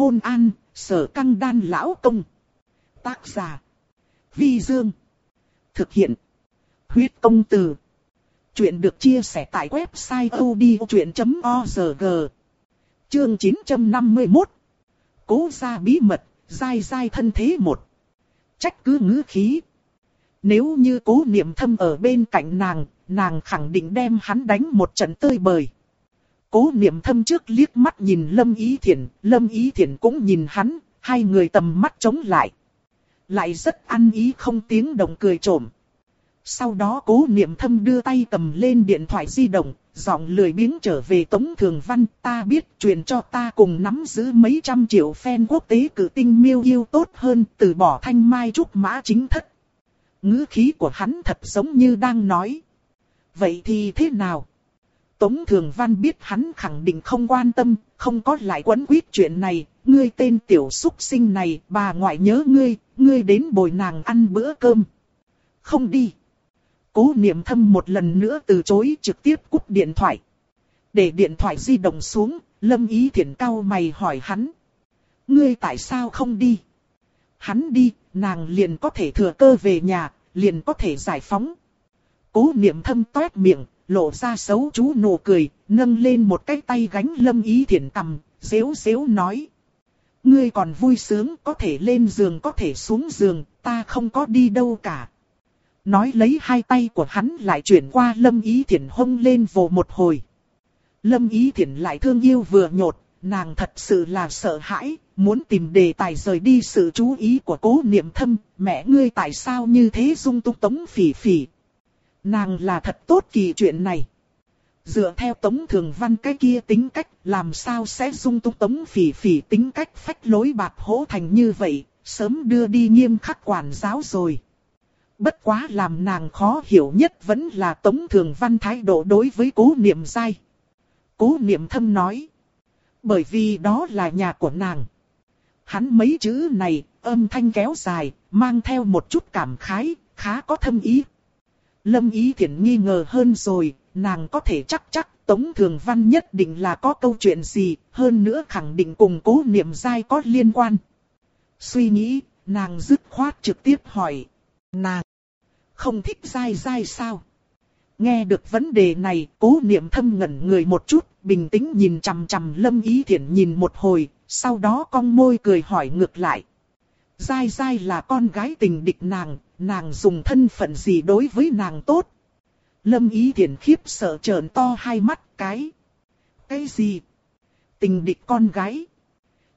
Hôn an, sở căng đan lão công. Tác giả. Vi Dương. Thực hiện. Huyết công từ. Chuyện được chia sẻ tại website odchuyện.org. Chương 951. Cố gia bí mật, dai dai thân thế một. Trách cứ ngữ khí. Nếu như cố niệm thâm ở bên cạnh nàng, nàng khẳng định đem hắn đánh một trận tơi bời. Cố niệm thâm trước liếc mắt nhìn Lâm Ý Thiển, Lâm Ý Thiển cũng nhìn hắn, hai người tầm mắt chống lại. Lại rất ăn ý không tiếng động cười trộm. Sau đó cố niệm thâm đưa tay cầm lên điện thoại di động, giọng lười biếng trở về Tống Thường Văn. Ta biết truyền cho ta cùng nắm giữ mấy trăm triệu fan quốc tế cử tinh miêu yêu tốt hơn từ bỏ thanh mai trúc mã chính thất. ngữ khí của hắn thật giống như đang nói. Vậy thì thế nào? Tống Thường Văn biết hắn khẳng định không quan tâm, không có lại quấn quýt chuyện này, ngươi tên tiểu súc sinh này, bà ngoại nhớ ngươi, ngươi đến bồi nàng ăn bữa cơm. Không đi. Cố niệm thâm một lần nữa từ chối trực tiếp cúp điện thoại. Để điện thoại di động xuống, Lâm Ý Thiển cao mày hỏi hắn. Ngươi tại sao không đi? Hắn đi, nàng liền có thể thừa cơ về nhà, liền có thể giải phóng. Cố niệm thâm toét miệng, lộ ra xấu chú nụ cười, nâng lên một cái tay gánh Lâm Ý Thiển cầm, xéo xéo nói. Ngươi còn vui sướng, có thể lên giường có thể xuống giường, ta không có đi đâu cả. Nói lấy hai tay của hắn lại chuyển qua Lâm Ý Thiển hông lên vồ một hồi. Lâm Ý Thiển lại thương yêu vừa nhột, nàng thật sự là sợ hãi, muốn tìm đề tài rời đi sự chú ý của cố niệm thâm, mẹ ngươi tại sao như thế dung túc tống phỉ phỉ. Nàng là thật tốt kỳ chuyện này. Dựa theo tống thường văn cái kia tính cách, làm sao sẽ dung túng tống phỉ phỉ tính cách phách lối bạc hỗ thành như vậy, sớm đưa đi nghiêm khắc quản giáo rồi. Bất quá làm nàng khó hiểu nhất vẫn là Tống Thường Văn thái độ đối với cố niệm dai. Cố niệm thâm nói. Bởi vì đó là nhà của nàng. Hắn mấy chữ này, âm thanh kéo dài, mang theo một chút cảm khái, khá có thâm ý. Lâm ý thiển nghi ngờ hơn rồi, nàng có thể chắc chắc Tống Thường Văn nhất định là có câu chuyện gì, hơn nữa khẳng định cùng cố niệm dai có liên quan. Suy nghĩ, nàng dứt khoát trực tiếp hỏi. Nàng, không thích dai dai sao? Nghe được vấn đề này, cố niệm thâm ngẩn người một chút, bình tĩnh nhìn chằm chằm lâm ý thiển nhìn một hồi, sau đó cong môi cười hỏi ngược lại. Dai dai là con gái tình địch nàng, nàng dùng thân phận gì đối với nàng tốt? Lâm ý thiện khiếp sợ trợn to hai mắt cái. Cái gì? Tình địch con gái.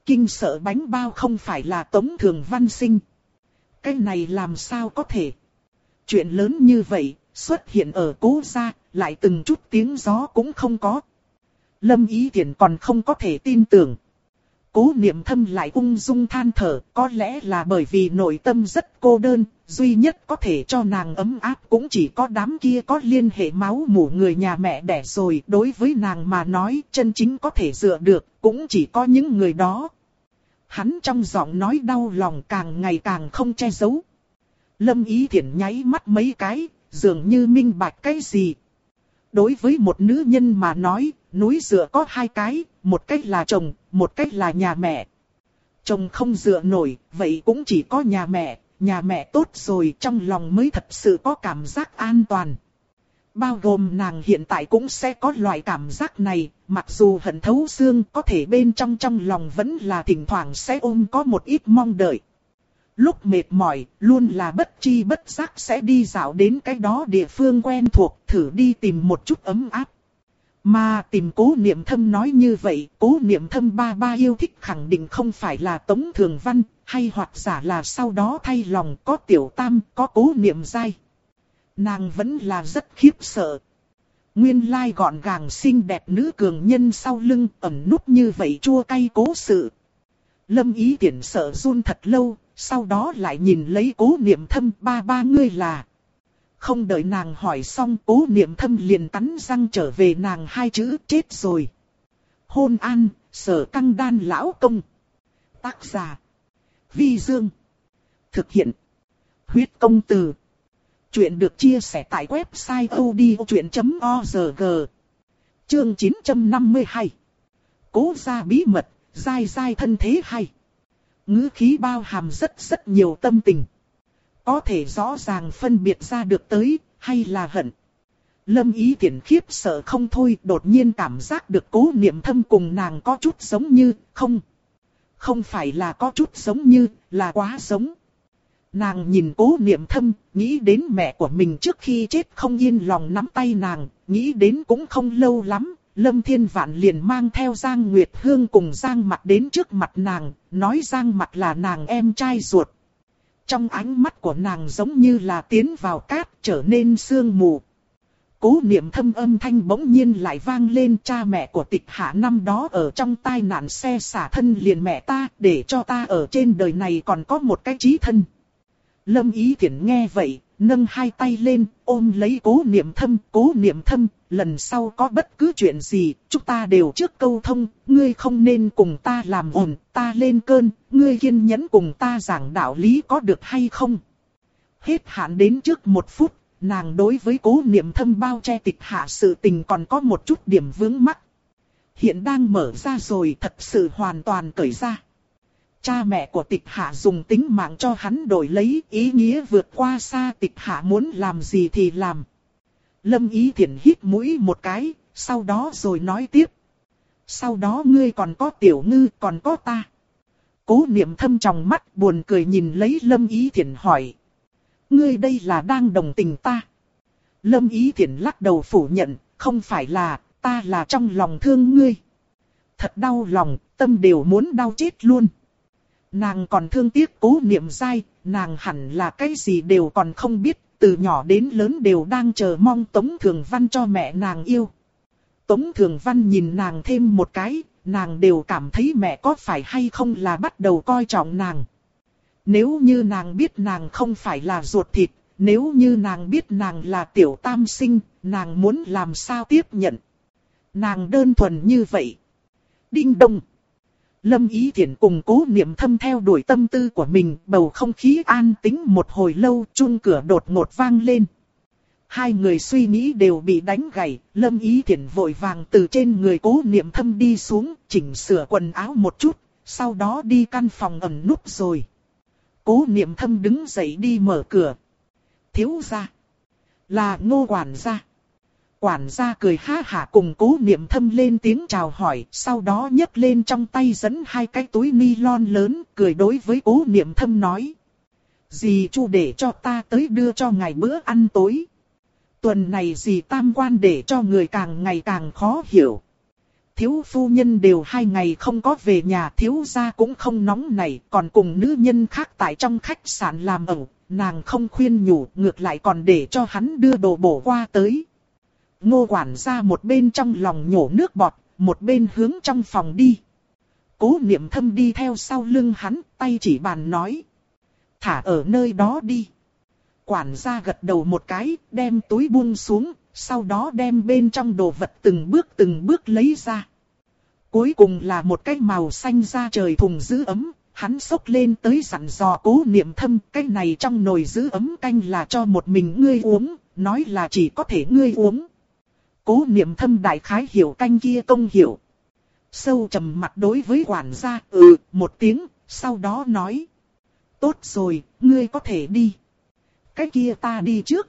Kinh sợ bánh bao không phải là tống thường văn sinh. Cái này làm sao có thể? Chuyện lớn như vậy, xuất hiện ở cố gia, lại từng chút tiếng gió cũng không có. Lâm Ý Thiển còn không có thể tin tưởng. Cố niệm thâm lại ung dung than thở, có lẽ là bởi vì nội tâm rất cô đơn, duy nhất có thể cho nàng ấm áp cũng chỉ có đám kia có liên hệ máu mủ người nhà mẹ đẻ rồi. Đối với nàng mà nói chân chính có thể dựa được, cũng chỉ có những người đó. Hắn trong giọng nói đau lòng càng ngày càng không che giấu. Lâm Ý Thiển nháy mắt mấy cái, dường như minh bạch cái gì. Đối với một nữ nhân mà nói, núi dựa có hai cái, một cách là chồng, một cách là nhà mẹ. Chồng không dựa nổi, vậy cũng chỉ có nhà mẹ, nhà mẹ tốt rồi trong lòng mới thật sự có cảm giác an toàn. Bao gồm nàng hiện tại cũng sẽ có loại cảm giác này, mặc dù hận thấu xương có thể bên trong trong lòng vẫn là thỉnh thoảng sẽ ôm có một ít mong đợi. Lúc mệt mỏi, luôn là bất chi bất giác sẽ đi dạo đến cái đó địa phương quen thuộc, thử đi tìm một chút ấm áp. Mà tìm cố niệm thâm nói như vậy, cố niệm thâm ba ba yêu thích khẳng định không phải là Tống Thường Văn, hay hoặc giả là sau đó thay lòng có tiểu tam, có cố niệm dai. Nàng vẫn là rất khiếp sợ. Nguyên lai gọn gàng xinh đẹp nữ cường nhân sau lưng ẩn núp như vậy chua cay cố sự. Lâm ý tiện sợ run thật lâu, sau đó lại nhìn lấy cố niệm thâm ba ba ngươi là. Không đợi nàng hỏi xong cố niệm thâm liền cắn răng trở về nàng hai chữ chết rồi. Hôn an, sở căng đan lão công. Tác giả. Vi Dương. Thực hiện. Huyết công từ. Chuyện được chia sẻ tại website odchuyện.org. Chương 952. Cố gia bí mật, dai dai thân thế hay. ngữ khí bao hàm rất rất nhiều tâm tình. Có thể rõ ràng phân biệt ra được tới, hay là hận. Lâm ý tiện khiếp sợ không thôi, đột nhiên cảm giác được cố niệm thâm cùng nàng có chút giống như, không. Không phải là có chút giống như, là quá giống. Nàng nhìn cố niệm thâm, nghĩ đến mẹ của mình trước khi chết không yên lòng nắm tay nàng, nghĩ đến cũng không lâu lắm, Lâm Thiên Vạn liền mang theo Giang Nguyệt Hương cùng Giang Mặt đến trước mặt nàng, nói Giang Mặt là nàng em trai ruột. Trong ánh mắt của nàng giống như là tiến vào cát trở nên sương mù. Cố niệm thâm âm thanh bỗng nhiên lại vang lên cha mẹ của tịch hạ năm đó ở trong tai nạn xe xả thân liền mẹ ta để cho ta ở trên đời này còn có một cái trí thân. Lâm ý thiện nghe vậy, nâng hai tay lên, ôm lấy cố niệm thâm, cố niệm thâm, lần sau có bất cứ chuyện gì, chúng ta đều trước câu thông, ngươi không nên cùng ta làm ồn, ta lên cơn, ngươi kiên nhẫn cùng ta giảng đạo lý có được hay không. Hết hạn đến trước một phút, nàng đối với cố niệm thâm bao che tịch hạ sự tình còn có một chút điểm vướng mắc. Hiện đang mở ra rồi thật sự hoàn toàn cởi ra. Cha mẹ của tịch hạ dùng tính mạng cho hắn đổi lấy ý nghĩa vượt qua xa tịch hạ muốn làm gì thì làm. Lâm ý thiển hít mũi một cái, sau đó rồi nói tiếp. Sau đó ngươi còn có tiểu ngư còn có ta. Cố niệm thâm trong mắt buồn cười nhìn lấy lâm ý thiển hỏi. Ngươi đây là đang đồng tình ta. Lâm ý thiển lắc đầu phủ nhận, không phải là, ta là trong lòng thương ngươi. Thật đau lòng, tâm đều muốn đau chết luôn. Nàng còn thương tiếc cố niệm dai, nàng hẳn là cái gì đều còn không biết, từ nhỏ đến lớn đều đang chờ mong Tống Thường Văn cho mẹ nàng yêu. Tống Thường Văn nhìn nàng thêm một cái, nàng đều cảm thấy mẹ có phải hay không là bắt đầu coi trọng nàng. Nếu như nàng biết nàng không phải là ruột thịt, nếu như nàng biết nàng là tiểu tam sinh, nàng muốn làm sao tiếp nhận. Nàng đơn thuần như vậy. Đinh đông. Lâm Ý Thiển cùng cố niệm thâm theo đuổi tâm tư của mình, bầu không khí an tĩnh một hồi lâu, chuông cửa đột ngột vang lên. Hai người suy nghĩ đều bị đánh gãy, Lâm Ý Thiển vội vàng từ trên người cố niệm thâm đi xuống, chỉnh sửa quần áo một chút, sau đó đi căn phòng ẩn núp rồi. Cố niệm thâm đứng dậy đi mở cửa. Thiếu gia. Là ngô quản gia. Quản gia cười ha hả cùng cố niệm thâm lên tiếng chào hỏi, sau đó nhấc lên trong tay dẫn hai cái túi ni lon lớn, cười đối với cố niệm thâm nói. Dì chu để cho ta tới đưa cho ngày bữa ăn tối. Tuần này dì tam quan để cho người càng ngày càng khó hiểu. Thiếu phu nhân đều hai ngày không có về nhà thiếu gia cũng không nóng này, còn cùng nữ nhân khác tại trong khách sạn làm ẩu, nàng không khuyên nhủ, ngược lại còn để cho hắn đưa đồ bổ qua tới. Ngô quản gia một bên trong lòng nhổ nước bọt, một bên hướng trong phòng đi. Cố niệm thâm đi theo sau lưng hắn, tay chỉ bàn nói. Thả ở nơi đó đi. Quản gia gật đầu một cái, đem túi buông xuống, sau đó đem bên trong đồ vật từng bước từng bước lấy ra. Cuối cùng là một cái màu xanh da trời thùng giữ ấm, hắn sốc lên tới sẵn dò cố niệm thâm, cái này trong nồi giữ ấm canh là cho một mình ngươi uống, nói là chỉ có thể ngươi uống. Cố niệm thâm đại khái hiểu canh kia công hiểu. Sâu trầm mặt đối với quản gia, ừ, một tiếng, sau đó nói. Tốt rồi, ngươi có thể đi. Cái kia ta đi trước.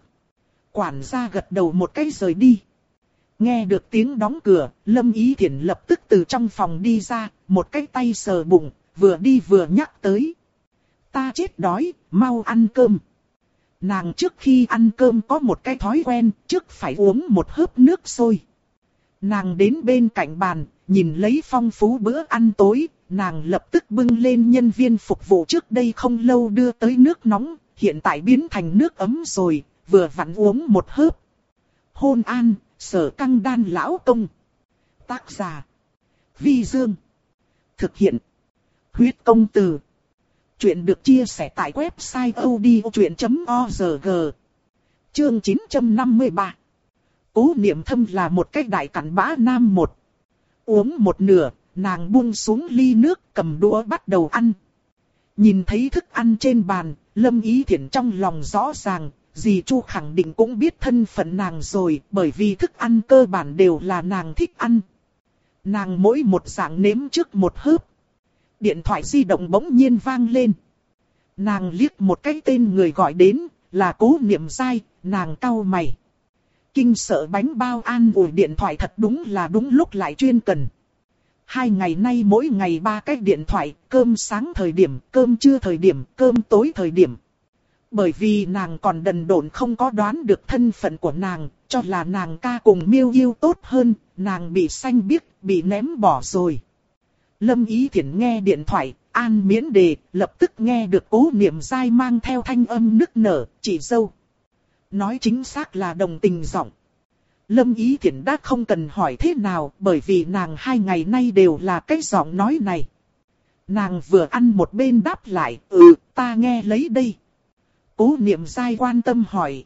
Quản gia gật đầu một cái rời đi. Nghe được tiếng đóng cửa, Lâm Ý Thiển lập tức từ trong phòng đi ra, một cái tay sờ bụng, vừa đi vừa nhắc tới. Ta chết đói, mau ăn cơm. Nàng trước khi ăn cơm có một cái thói quen, trước phải uống một hớp nước sôi. Nàng đến bên cạnh bàn, nhìn lấy phong phú bữa ăn tối, nàng lập tức bưng lên nhân viên phục vụ trước đây không lâu đưa tới nước nóng, hiện tại biến thành nước ấm rồi, vừa vặn uống một hớp. Hôn an, sở căng đan lão công. Tác giả. Vi Dương. Thực hiện. Huyết công từ. Chuyện được chia sẻ tại website odchuyện.org. Chương 953. Cố niệm thâm là một cái đại cản bã nam một. Uống một nửa, nàng buông xuống ly nước cầm đũa bắt đầu ăn. Nhìn thấy thức ăn trên bàn, lâm ý thiện trong lòng rõ ràng, dì Chu khẳng định cũng biết thân phận nàng rồi, bởi vì thức ăn cơ bản đều là nàng thích ăn. Nàng mỗi một dạng nếm trước một hớp, điện thoại di động bỗng nhiên vang lên. Nàng liếc một cái tên người gọi đến, là cố niệm dai, nàng cau mày. Kinh sợ bánh bao an ủi điện thoại thật đúng là đúng lúc lại chuyên cần. Hai ngày nay mỗi ngày ba cái điện thoại, cơm sáng thời điểm, cơm trưa thời điểm, cơm tối thời điểm. Bởi vì nàng còn đần độn không có đoán được thân phận của nàng, cho là nàng ca cùng miêu yêu tốt hơn, nàng bị xanh biếc, bị ném bỏ rồi. Lâm Ý Thiển nghe điện thoại, an miễn đề, lập tức nghe được cố niệm dai mang theo thanh âm nức nở, chỉ dâu. Nói chính xác là đồng tình giọng. Lâm Ý Thiển đã không cần hỏi thế nào bởi vì nàng hai ngày nay đều là cái giọng nói này. Nàng vừa ăn một bên đáp lại, ừ, ta nghe lấy đây. Cố niệm dai quan tâm hỏi.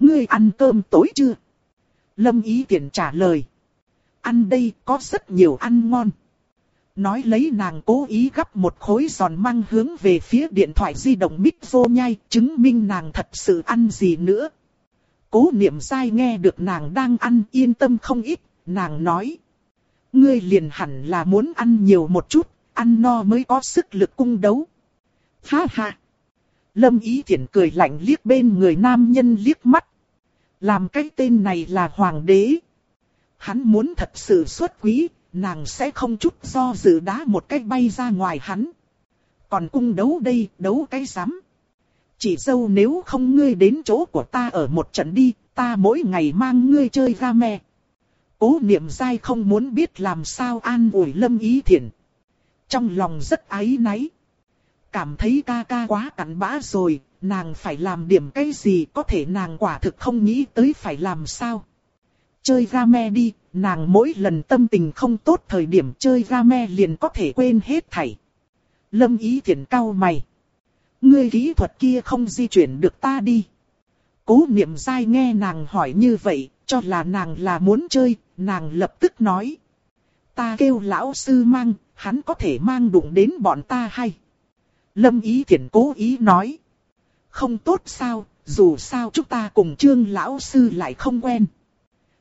Ngươi ăn cơm tối chưa? Lâm Ý Thiển trả lời. Ăn đây có rất nhiều ăn ngon. Nói lấy nàng cố ý gắp một khối giòn măng hướng về phía điện thoại di động mít vô nhai, chứng minh nàng thật sự ăn gì nữa. Cố niệm sai nghe được nàng đang ăn yên tâm không ít, nàng nói. Ngươi liền hẳn là muốn ăn nhiều một chút, ăn no mới có sức lực cung đấu. Ha ha! Lâm ý thiện cười lạnh liếc bên người nam nhân liếc mắt. Làm cái tên này là hoàng đế. Hắn muốn thật sự xuất quý, nàng sẽ không chút do dự đá một cái bay ra ngoài hắn. Còn cung đấu đây, đấu cái rắm Chỉ dâu nếu không ngươi đến chỗ của ta ở một trận đi, ta mỗi ngày mang ngươi chơi ra mẹ. Cố niệm dai không muốn biết làm sao an ủi lâm ý thiện. Trong lòng rất áy náy. Cảm thấy ca ca quá cặn bã rồi, nàng phải làm điểm cái gì có thể nàng quả thực không nghĩ tới phải làm sao. Chơi game đi, nàng mỗi lần tâm tình không tốt thời điểm chơi game liền có thể quên hết thảy. Lâm ý thiện cao mày. Ngươi kỹ thuật kia không di chuyển được ta đi. Cố niệm dai nghe nàng hỏi như vậy, cho là nàng là muốn chơi, nàng lập tức nói. Ta kêu lão sư mang, hắn có thể mang đụng đến bọn ta hay. Lâm ý thiện cố ý nói. Không tốt sao, dù sao chúng ta cùng trương lão sư lại không quen.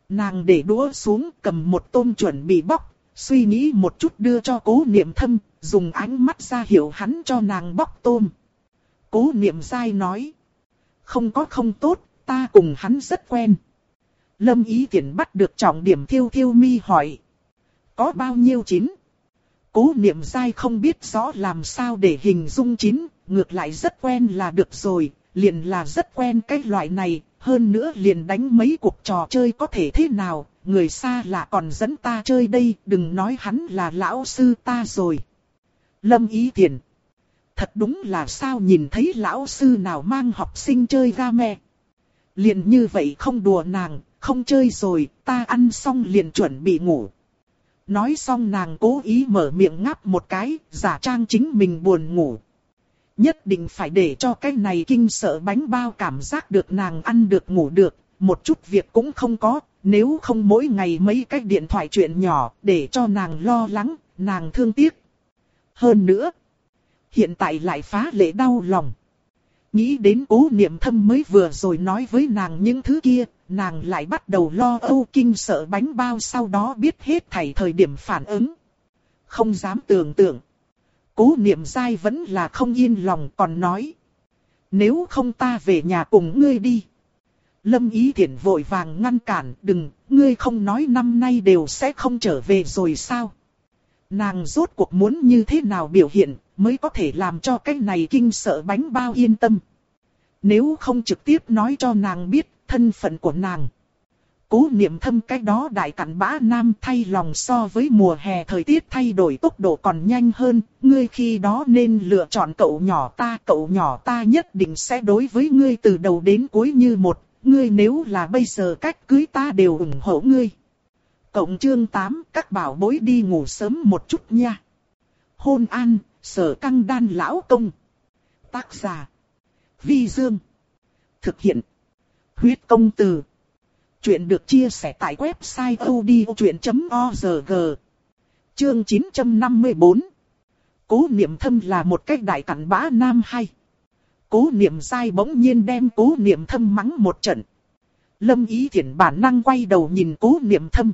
Nàng để đũa xuống cầm một tôm chuẩn bị bóc, suy nghĩ một chút đưa cho cố niệm thâm, dùng ánh mắt ra hiểu hắn cho nàng bóc tôm. Cố niệm sai nói. Không có không tốt, ta cùng hắn rất quen. Lâm ý tiện bắt được trọng điểm thiêu thiêu mi hỏi. Có bao nhiêu chín? Cố niệm dai không biết rõ làm sao để hình dung chín, ngược lại rất quen là được rồi, liền là rất quen cái loại này, hơn nữa liền đánh mấy cuộc trò chơi có thể thế nào, người xa lạ còn dẫn ta chơi đây, đừng nói hắn là lão sư ta rồi. Lâm ý tiền. Thật đúng là sao nhìn thấy lão sư nào mang học sinh chơi ra mẹ. Liền như vậy không đùa nàng, không chơi rồi, ta ăn xong liền chuẩn bị ngủ. Nói xong nàng cố ý mở miệng ngáp một cái, giả trang chính mình buồn ngủ. Nhất định phải để cho cái này kinh sợ bánh bao cảm giác được nàng ăn được ngủ được, một chút việc cũng không có, nếu không mỗi ngày mấy cái điện thoại chuyện nhỏ để cho nàng lo lắng, nàng thương tiếc. Hơn nữa, hiện tại lại phá lệ đau lòng. Nghĩ đến cố niệm thâm mới vừa rồi nói với nàng những thứ kia, nàng lại bắt đầu lo âu kinh sợ bánh bao sau đó biết hết thảy thời điểm phản ứng. Không dám tưởng tượng. Cố niệm dai vẫn là không yên lòng còn nói. Nếu không ta về nhà cùng ngươi đi. Lâm Ý Thiển vội vàng ngăn cản, đừng, ngươi không nói năm nay đều sẽ không trở về rồi sao? Nàng rốt cuộc muốn như thế nào biểu hiện, mới có thể làm cho cái này kinh sợ bánh bao yên tâm. Nếu không trực tiếp nói cho nàng biết thân phận của nàng. Cố niệm thâm cái đó đại cặn bã nam thay lòng so với mùa hè thời tiết thay đổi tốc độ còn nhanh hơn, ngươi khi đó nên lựa chọn cậu nhỏ ta, cậu nhỏ ta nhất định sẽ đối với ngươi từ đầu đến cuối như một, ngươi nếu là bây giờ cách cưới ta đều ủng hộ ngươi. Cộng chương 8, các bảo bối đi ngủ sớm một chút nha. Hôn an, sở căng đan lão công. Tác giả. Vi Dương. Thực hiện. Huyết công từ. Chuyện được chia sẻ tại website odchuyện.org. Chương 954. Cố niệm thâm là một cách đại cặn bã nam hay. Cố niệm sai bỗng nhiên đem cố niệm thâm mắng một trận. Lâm ý thiện bản năng quay đầu nhìn cố niệm thâm.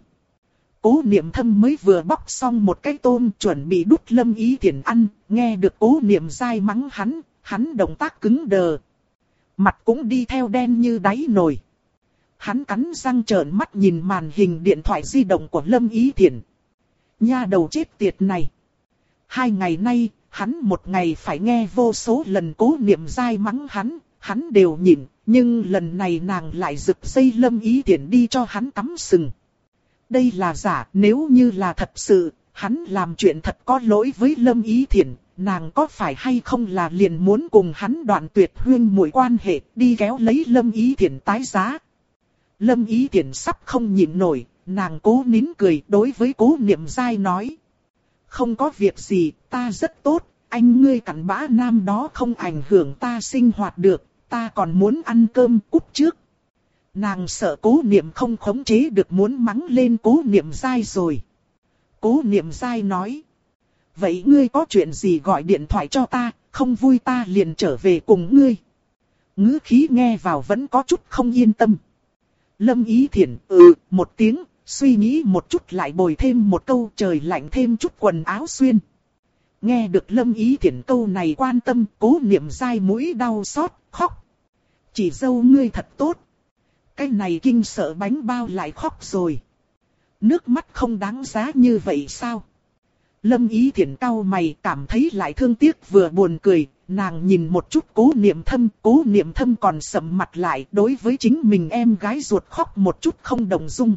Cố niệm thâm mới vừa bóc xong một cái tôm chuẩn bị đút lâm ý thiện ăn, nghe được cố niệm sai mắng hắn, hắn động tác cứng đờ. Mặt cũng đi theo đen như đáy nồi. Hắn cắn răng trợn mắt nhìn màn hình điện thoại di động của lâm ý Thiển, Nha đầu chết tiệt này. Hai ngày nay, hắn một ngày phải nghe vô số lần cố niệm dai mắng hắn, hắn đều nhịn, nhưng lần này nàng lại rực dây lâm ý Thiển đi cho hắn tắm sừng. Đây là giả, nếu như là thật sự, hắn làm chuyện thật có lỗi với lâm ý Thiển, nàng có phải hay không là liền muốn cùng hắn đoạn tuyệt huyên mùi quan hệ, đi kéo lấy lâm ý thiện tái giá. Lâm ý tiền sắp không nhịn nổi, nàng cố nín cười đối với cố niệm dai nói. Không có việc gì, ta rất tốt, anh ngươi cặn bã nam đó không ảnh hưởng ta sinh hoạt được, ta còn muốn ăn cơm cút trước. Nàng sợ cố niệm không khống chế được muốn mắng lên cố niệm dai rồi. Cố niệm dai nói. Vậy ngươi có chuyện gì gọi điện thoại cho ta, không vui ta liền trở về cùng ngươi. ngữ khí nghe vào vẫn có chút không yên tâm. Lâm ý thiển ừ, một tiếng, suy nghĩ một chút lại bồi thêm một câu trời lạnh thêm chút quần áo xuyên. Nghe được lâm ý thiển câu này quan tâm, cố niệm dai mũi đau xót, khóc. Chỉ dâu ngươi thật tốt. Cái này kinh sợ bánh bao lại khóc rồi. Nước mắt không đáng giá như vậy sao? Lâm ý thiển cau mày cảm thấy lại thương tiếc vừa buồn cười, nàng nhìn một chút cố niệm thâm, cố niệm thâm còn sầm mặt lại đối với chính mình em gái ruột khóc một chút không đồng dung.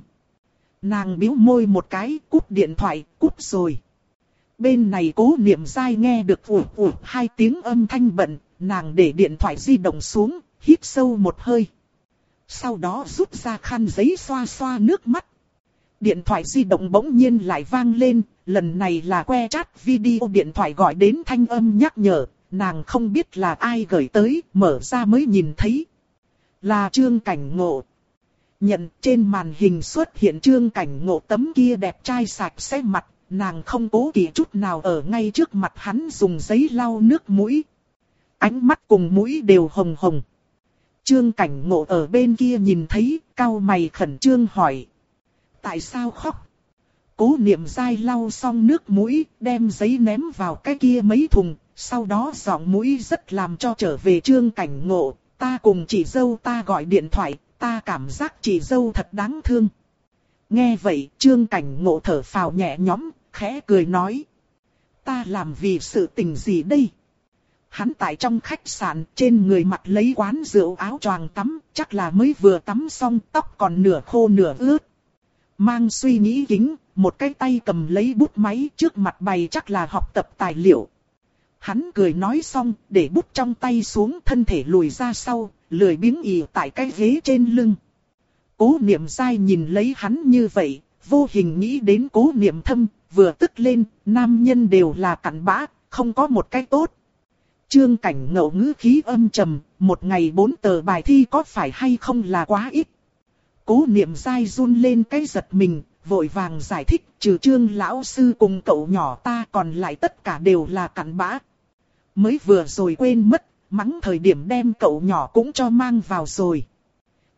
Nàng biếu môi một cái, cúp điện thoại, cúp rồi. Bên này cố niệm dai nghe được ủ ủ hai tiếng âm thanh bận, nàng để điện thoại di động xuống, hít sâu một hơi. Sau đó rút ra khăn giấy xoa xoa nước mắt. Điện thoại di động bỗng nhiên lại vang lên, lần này là que chat video điện thoại gọi đến thanh âm nhắc nhở, nàng không biết là ai gửi tới, mở ra mới nhìn thấy. Là trương cảnh ngộ. Nhận trên màn hình xuất hiện trương cảnh ngộ tấm kia đẹp trai sạch sẽ mặt, nàng không cố kỵ chút nào ở ngay trước mặt hắn dùng giấy lau nước mũi. Ánh mắt cùng mũi đều hồng hồng. Trương cảnh ngộ ở bên kia nhìn thấy, cao mày khẩn trương hỏi. Tại sao khóc? Cố niệm dai lau xong nước mũi, đem giấy ném vào cái kia mấy thùng, sau đó giọng mũi rất làm cho trở về trương cảnh ngộ. Ta cùng chị dâu ta gọi điện thoại, ta cảm giác chị dâu thật đáng thương. Nghe vậy, trương cảnh ngộ thở phào nhẹ nhõm, khẽ cười nói. Ta làm vì sự tình gì đây? Hắn tại trong khách sạn trên người mặt lấy quán rượu áo choàng tắm, chắc là mới vừa tắm xong tóc còn nửa khô nửa ướt. Mang suy nghĩ kính, một cái tay cầm lấy bút máy trước mặt bày chắc là học tập tài liệu. Hắn cười nói xong, để bút trong tay xuống thân thể lùi ra sau, lười biếng ỉ tại cái ghế trên lưng. Cố niệm dai nhìn lấy hắn như vậy, vô hình nghĩ đến cố niệm thâm, vừa tức lên, nam nhân đều là cặn bã, không có một cái tốt. Trương cảnh ngậu ngữ khí âm trầm, một ngày bốn tờ bài thi có phải hay không là quá ít. Cố niệm dai run lên cái giật mình, vội vàng giải thích trừ trương lão sư cùng cậu nhỏ ta còn lại tất cả đều là cặn bã. Mới vừa rồi quên mất, mắng thời điểm đem cậu nhỏ cũng cho mang vào rồi.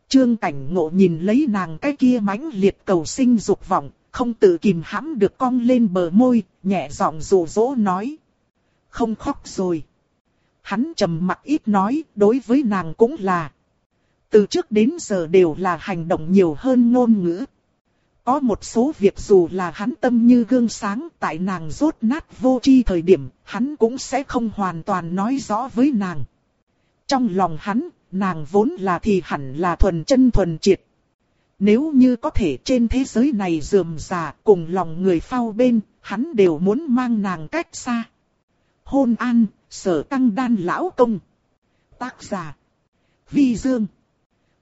Trương cảnh ngộ nhìn lấy nàng cái kia mãnh liệt cầu sinh dục vọng, không tự kìm hãm được cong lên bờ môi, nhẹ giọng rủ rỗ nói. Không khóc rồi. Hắn trầm mặc ít nói, đối với nàng cũng là. Từ trước đến giờ đều là hành động nhiều hơn ngôn ngữ. Có một số việc dù là hắn tâm như gương sáng tại nàng rốt nát vô chi thời điểm, hắn cũng sẽ không hoàn toàn nói rõ với nàng. Trong lòng hắn, nàng vốn là thì hẳn là thuần chân thuần triệt. Nếu như có thể trên thế giới này dườm già cùng lòng người phao bên, hắn đều muốn mang nàng cách xa. Hôn an, sở tăng đan lão công. Tác giả. Vi Dương.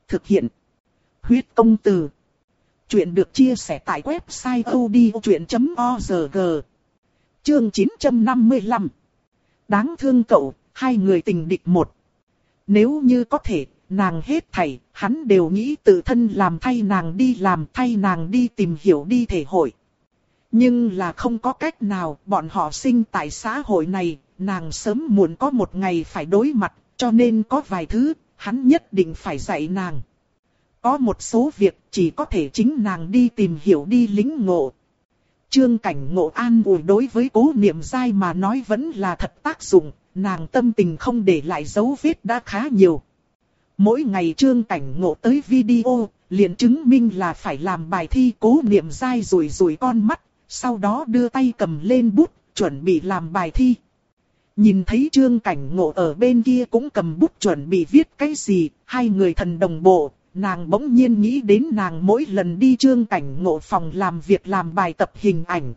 Thực hiện. Huyết công từ. Chuyện được chia sẻ tại website odchuyện.org. Chương 955. Đáng thương cậu, hai người tình địch một. Nếu như có thể, nàng hết thảy, hắn đều nghĩ tự thân làm thay nàng đi làm thay nàng đi tìm hiểu đi thể hội. Nhưng là không có cách nào, bọn họ sinh tại xã hội này, nàng sớm muộn có một ngày phải đối mặt, cho nên có vài thứ, hắn nhất định phải dạy nàng. Có một số việc chỉ có thể chính nàng đi tìm hiểu đi lính ngộ. Trương cảnh ngộ an ủi đối với cố niệm dai mà nói vẫn là thật tác dụng, nàng tâm tình không để lại dấu vết đã khá nhiều. Mỗi ngày trương cảnh ngộ tới video, liền chứng minh là phải làm bài thi cố niệm dai rủi rủi con mắt, sau đó đưa tay cầm lên bút, chuẩn bị làm bài thi. Nhìn thấy trương cảnh ngộ ở bên kia cũng cầm bút chuẩn bị viết cái gì, hai người thần đồng bộ, nàng bỗng nhiên nghĩ đến nàng mỗi lần đi trương cảnh ngộ phòng làm việc làm bài tập hình ảnh.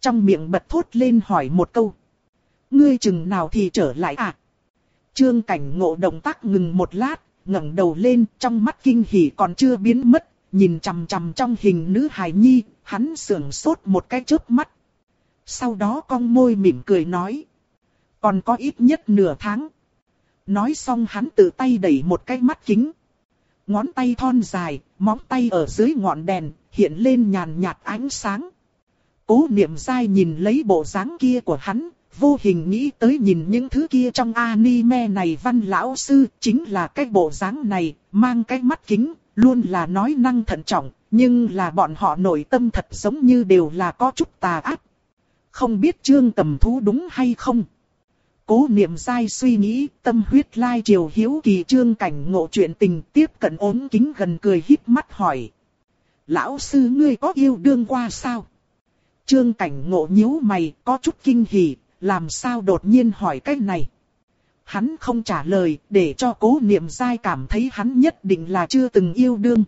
Trong miệng bật thốt lên hỏi một câu. Ngươi chừng nào thì trở lại à? Trương cảnh ngộ động tác ngừng một lát, ngẩng đầu lên trong mắt kinh hỉ còn chưa biến mất, nhìn chằm chằm trong hình nữ hài nhi, hắn sưởng sốt một cái chớp mắt. Sau đó cong môi mỉm cười nói. Còn có ít nhất nửa tháng. Nói xong hắn tự tay đẩy một cái mắt kính. Ngón tay thon dài, móng tay ở dưới ngọn đèn, hiện lên nhàn nhạt ánh sáng. Cố niệm dai nhìn lấy bộ dáng kia của hắn, vô hình nghĩ tới nhìn những thứ kia trong anime này văn lão sư, chính là cái bộ dáng này, mang cái mắt kính, luôn là nói năng thận trọng, nhưng là bọn họ nội tâm thật giống như đều là có chút tà ác. Không biết trương cầm thú đúng hay không? Cố niệm dai suy nghĩ, tâm huyết lai triều hiếu kỳ trương cảnh ngộ chuyện tình tiếp cận ốm kính gần cười híp mắt hỏi. Lão sư ngươi có yêu đương qua sao? Trương cảnh ngộ nhíu mày, có chút kinh hỉ, làm sao đột nhiên hỏi cái này? Hắn không trả lời, để cho cố niệm dai cảm thấy hắn nhất định là chưa từng yêu đương.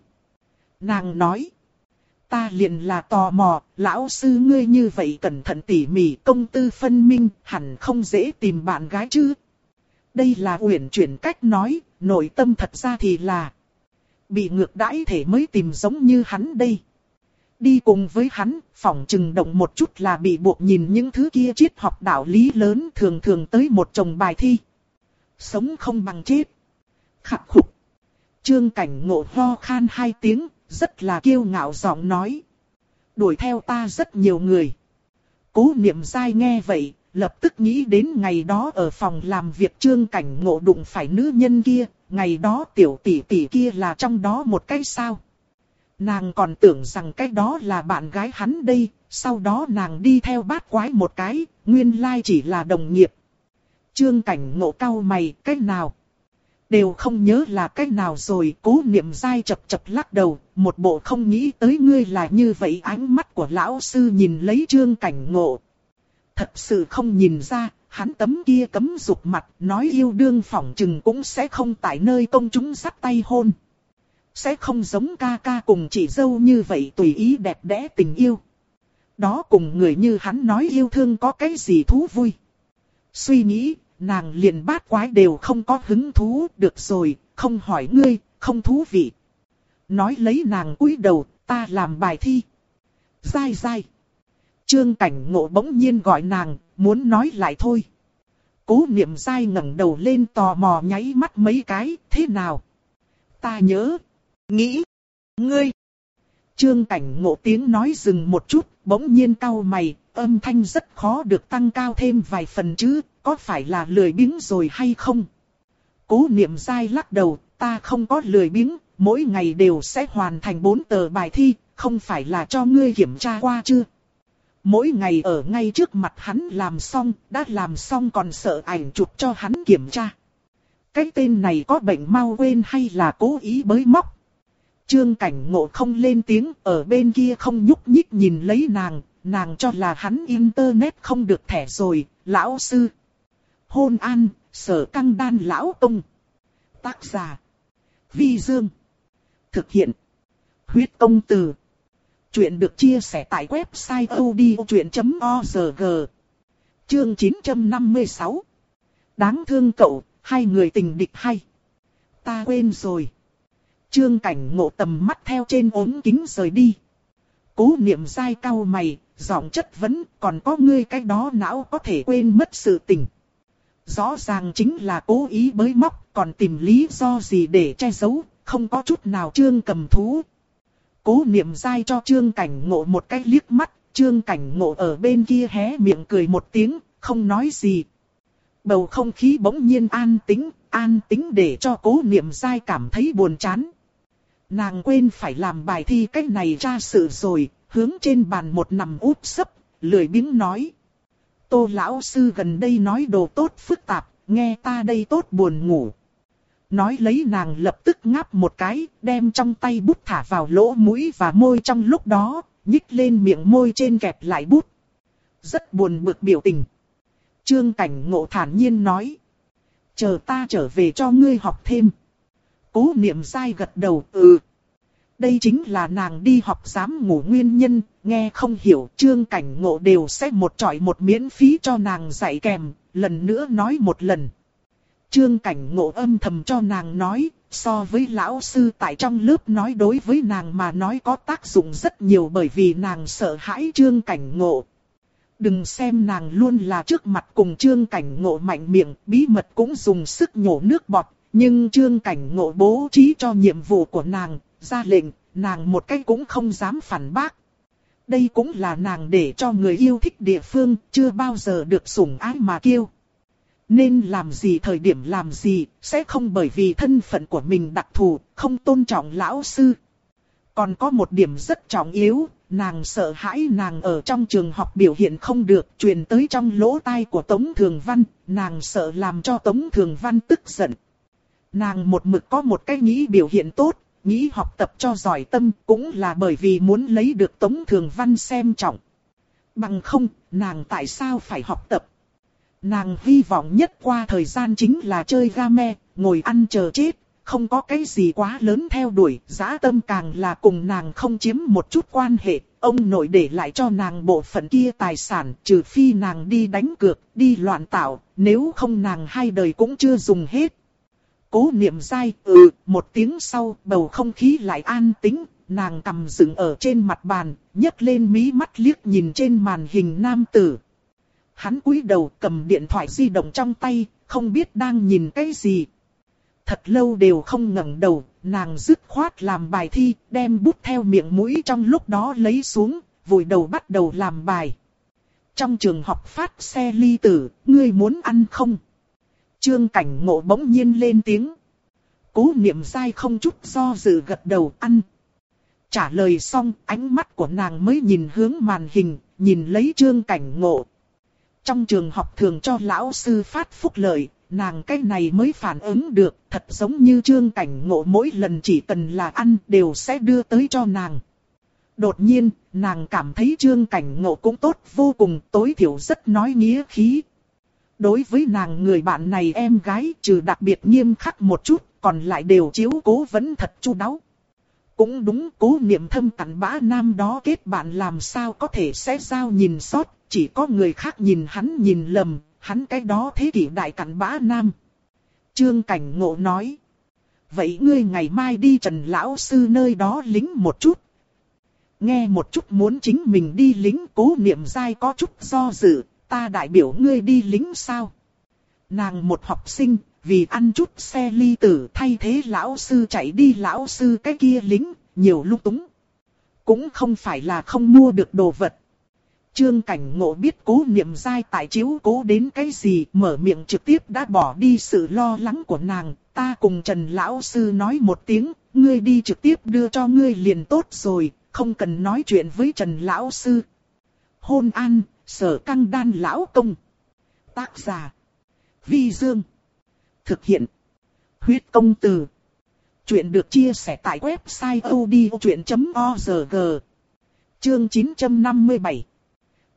Nàng nói ta liền là tò mò, lão sư ngươi như vậy cẩn thận tỉ mỉ công tư phân minh, hẳn không dễ tìm bạn gái chứ. Đây là uyển chuyển cách nói, nội tâm thật ra thì là bị ngược đãi thể mới tìm giống như hắn đây. Đi cùng với hắn, phỏng chừng động một chút là bị buộc nhìn những thứ kia triết học đạo lý lớn thường thường tới một chồng bài thi. Sống không bằng chết. Khắc khục. Trương cảnh ngộ ho khan hai tiếng, rất là kiêu ngạo giọng nói. Đuổi theo ta rất nhiều người. Cố niệm dai nghe vậy, lập tức nghĩ đến ngày đó ở phòng làm việc trương cảnh ngộ đụng phải nữ nhân kia, ngày đó tiểu tỷ tỷ kia là trong đó một cái sao. Nàng còn tưởng rằng cái đó là bạn gái hắn đây, sau đó nàng đi theo bát quái một cái, nguyên lai chỉ là đồng nghiệp. Trương cảnh ngộ cao mày, cách nào? Đều không nhớ là cách nào rồi, cố niệm dai chập chập lắc đầu, một bộ không nghĩ tới ngươi là như vậy ánh mắt của lão sư nhìn lấy trương cảnh ngộ. Thật sự không nhìn ra, hắn tấm kia cấm dục mặt, nói yêu đương phỏng chừng cũng sẽ không tại nơi công chúng sắt tay hôn. Sẽ không giống ca ca cùng chị dâu như vậy tùy ý đẹp đẽ tình yêu. Đó cùng người như hắn nói yêu thương có cái gì thú vui. Suy nghĩ, nàng liền bát quái đều không có hứng thú, được rồi, không hỏi ngươi, không thú vị. Nói lấy nàng cúi đầu, ta làm bài thi. Dai dai. Trương cảnh ngộ bỗng nhiên gọi nàng, muốn nói lại thôi. Cố niệm dai ngẩng đầu lên tò mò nháy mắt mấy cái, thế nào? Ta nhớ, nghĩ, ngươi. Trương cảnh ngộ tiếng nói dừng một chút, bỗng nhiên cau mày, âm thanh rất khó được tăng cao thêm vài phần chứ, có phải là lười biếng rồi hay không? Cố niệm dai lắc đầu, ta không có lười biếng, mỗi ngày đều sẽ hoàn thành bốn tờ bài thi, không phải là cho ngươi kiểm tra qua chưa? Mỗi ngày ở ngay trước mặt hắn làm xong, đã làm xong còn sợ ảnh chụp cho hắn kiểm tra. Cái tên này có bệnh mau quên hay là cố ý bới móc? Trương cảnh ngộ không lên tiếng, ở bên kia không nhúc nhích nhìn lấy nàng, nàng cho là hắn internet không được thẻ rồi, lão sư. Hôn an, sở căng đan lão tông. Tác giả. Vi Dương. Thực hiện. Huyết công từ. Chuyện được chia sẻ tại website odchuyện.org. Chương 956. Đáng thương cậu, hai người tình địch hay. Ta quên rồi. Trương cảnh ngộ tầm mắt theo trên ốm kính rời đi. Cố niệm dai cao mày, giọng chất vấn, còn có ngươi cái đó não có thể quên mất sự tình. Rõ ràng chính là cố ý bới móc, còn tìm lý do gì để che giấu, không có chút nào trương cầm thú. Cố niệm dai cho trương cảnh ngộ một cái liếc mắt, trương cảnh ngộ ở bên kia hé miệng cười một tiếng, không nói gì. Bầu không khí bỗng nhiên an tĩnh, an tĩnh để cho cố niệm dai cảm thấy buồn chán. Nàng quên phải làm bài thi cách này ra sự rồi, hướng trên bàn một nằm úp sấp, lười biếng nói. Tô lão sư gần đây nói đồ tốt phức tạp, nghe ta đây tốt buồn ngủ. Nói lấy nàng lập tức ngáp một cái, đem trong tay bút thả vào lỗ mũi và môi trong lúc đó, nhích lên miệng môi trên kẹp lại bút. Rất buồn bực biểu tình. Trương Cảnh Ngộ thản nhiên nói. Chờ ta trở về cho ngươi học thêm. Cố niệm dai gật đầu, ừ. Đây chính là nàng đi học dám ngủ nguyên nhân, nghe không hiểu trương cảnh ngộ đều sẽ một trọi một miễn phí cho nàng dạy kèm, lần nữa nói một lần. Trương cảnh ngộ âm thầm cho nàng nói, so với lão sư tại trong lớp nói đối với nàng mà nói có tác dụng rất nhiều bởi vì nàng sợ hãi trương cảnh ngộ. Đừng xem nàng luôn là trước mặt cùng trương cảnh ngộ mạnh miệng, bí mật cũng dùng sức nhổ nước bọt, nhưng trương cảnh ngộ bố trí cho nhiệm vụ của nàng, ra lệnh, nàng một cách cũng không dám phản bác. Đây cũng là nàng để cho người yêu thích địa phương, chưa bao giờ được sủng ái mà kêu. Nên làm gì thời điểm làm gì, sẽ không bởi vì thân phận của mình đặc thù, không tôn trọng lão sư. Còn có một điểm rất trọng yếu, nàng sợ hãi nàng ở trong trường học biểu hiện không được truyền tới trong lỗ tai của Tống Thường Văn, nàng sợ làm cho Tống Thường Văn tức giận. Nàng một mực có một cái nghĩ biểu hiện tốt, nghĩ học tập cho giỏi tâm cũng là bởi vì muốn lấy được Tống Thường Văn xem trọng. Bằng không, nàng tại sao phải học tập? Nàng hy vọng nhất qua thời gian chính là chơi game, ngồi ăn chờ chết, không có cái gì quá lớn theo đuổi, giá tâm càng là cùng nàng không chiếm một chút quan hệ, ông nội để lại cho nàng bộ phận kia tài sản, trừ phi nàng đi đánh cược, đi loạn tạo, nếu không nàng hai đời cũng chưa dùng hết. Cố niệm dai, ừ, một tiếng sau, bầu không khí lại an tĩnh, nàng cầm dựng ở trên mặt bàn, nhấc lên mí mắt liếc nhìn trên màn hình nam tử. Hắn cúi đầu cầm điện thoại di động trong tay, không biết đang nhìn cái gì. Thật lâu đều không ngẩng đầu, nàng dứt khoát làm bài thi, đem bút theo miệng mũi trong lúc đó lấy xuống, vùi đầu bắt đầu làm bài. Trong trường học phát xe ly tử, ngươi muốn ăn không? Trương cảnh ngộ bỗng nhiên lên tiếng. Cố niệm dai không chút do dự gật đầu ăn. Trả lời xong, ánh mắt của nàng mới nhìn hướng màn hình, nhìn lấy trương cảnh ngộ. Trong trường học thường cho lão sư phát phúc lợi, nàng cái này mới phản ứng được, thật giống như trương cảnh ngộ mỗi lần chỉ cần là ăn đều sẽ đưa tới cho nàng. Đột nhiên, nàng cảm thấy trương cảnh ngộ cũng tốt vô cùng, tối thiểu rất nói nghĩa khí, Đối với nàng người bạn này em gái trừ đặc biệt nghiêm khắc một chút, còn lại đều chiếu cố vẫn thật chu đáo. Cũng đúng cố niệm thâm cặn bã nam đó kết bạn làm sao có thể sẽ sao nhìn sót, chỉ có người khác nhìn hắn nhìn lầm, hắn cái đó thế kỷ đại cặn bã nam. Trương Cảnh Ngộ nói. Vậy ngươi ngày mai đi Trần Lão Sư nơi đó lính một chút. Nghe một chút muốn chính mình đi lính cố niệm dai có chút do dự, ta đại biểu ngươi đi lính sao? Nàng một học sinh, vì ăn chút xe ly tử thay thế lão sư chạy đi lão sư cái kia lính, nhiều lúc túng. Cũng không phải là không mua được đồ vật. Trương Cảnh Ngộ biết cố niệm dai tại chiếu cố đến cái gì, mở miệng trực tiếp đã bỏ đi sự lo lắng của nàng. Ta cùng Trần Lão Sư nói một tiếng, ngươi đi trực tiếp đưa cho ngươi liền tốt rồi, không cần nói chuyện với Trần Lão Sư. Hôn an, Sở căng đan lão công. Tác giả. Vi Dương. Thực hiện. Huyết công từ. Chuyện được chia sẻ tại website odchuyện.org. Chương 957.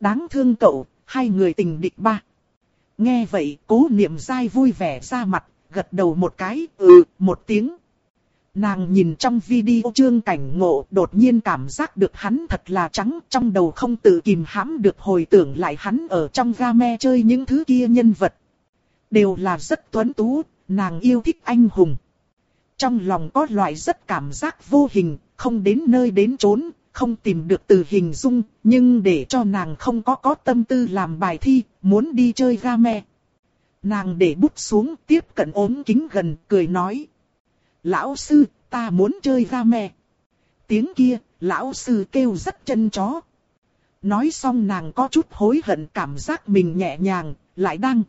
Đáng thương cậu, hai người tình địch ba. Nghe vậy, cố niệm dai vui vẻ ra mặt, gật đầu một cái, ừ, một tiếng. Nàng nhìn trong video chương cảnh ngộ đột nhiên cảm giác được hắn thật là trắng trong đầu không tự kìm hãm được hồi tưởng lại hắn ở trong game chơi những thứ kia nhân vật. Đều là rất tuấn tú, nàng yêu thích anh hùng. Trong lòng có loại rất cảm giác vô hình, không đến nơi đến chốn, không tìm được từ hình dung, nhưng để cho nàng không có có tâm tư làm bài thi, muốn đi chơi game. Nàng để bút xuống tiếp cận ốm kính gần, cười nói. Lão sư, ta muốn chơi game. Tiếng kia, lão sư kêu rất chân chó. Nói xong nàng có chút hối hận cảm giác mình nhẹ nhàng, lại đang.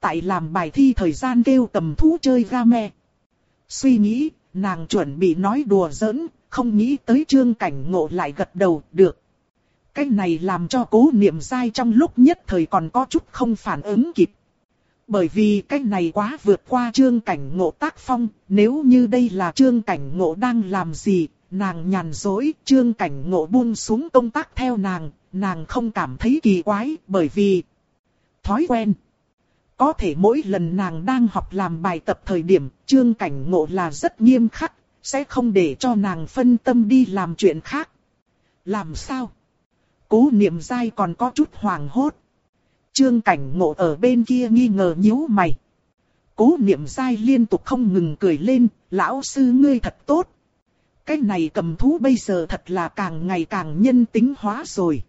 Tại làm bài thi thời gian kêu cầm thú chơi game. Suy nghĩ, nàng chuẩn bị nói đùa giỡn, không nghĩ tới trương cảnh ngộ lại gật đầu, được. Cái này làm cho cố niệm dai trong lúc nhất thời còn có chút không phản ứng kịp. Bởi vì cái này quá vượt qua trương cảnh ngộ tác phong, nếu như đây là trương cảnh ngộ đang làm gì, nàng nhàn dối, trương cảnh ngộ buông xuống công tác theo nàng, nàng không cảm thấy kỳ quái, bởi vì thói quen. Có thể mỗi lần nàng đang học làm bài tập thời điểm, trương cảnh ngộ là rất nghiêm khắc, sẽ không để cho nàng phân tâm đi làm chuyện khác. Làm sao? Cố niệm dai còn có chút hoàng hốt. Trương cảnh ngộ ở bên kia nghi ngờ nhíu mày. Cố niệm dai liên tục không ngừng cười lên, lão sư ngươi thật tốt. Cái này cầm thú bây giờ thật là càng ngày càng nhân tính hóa rồi.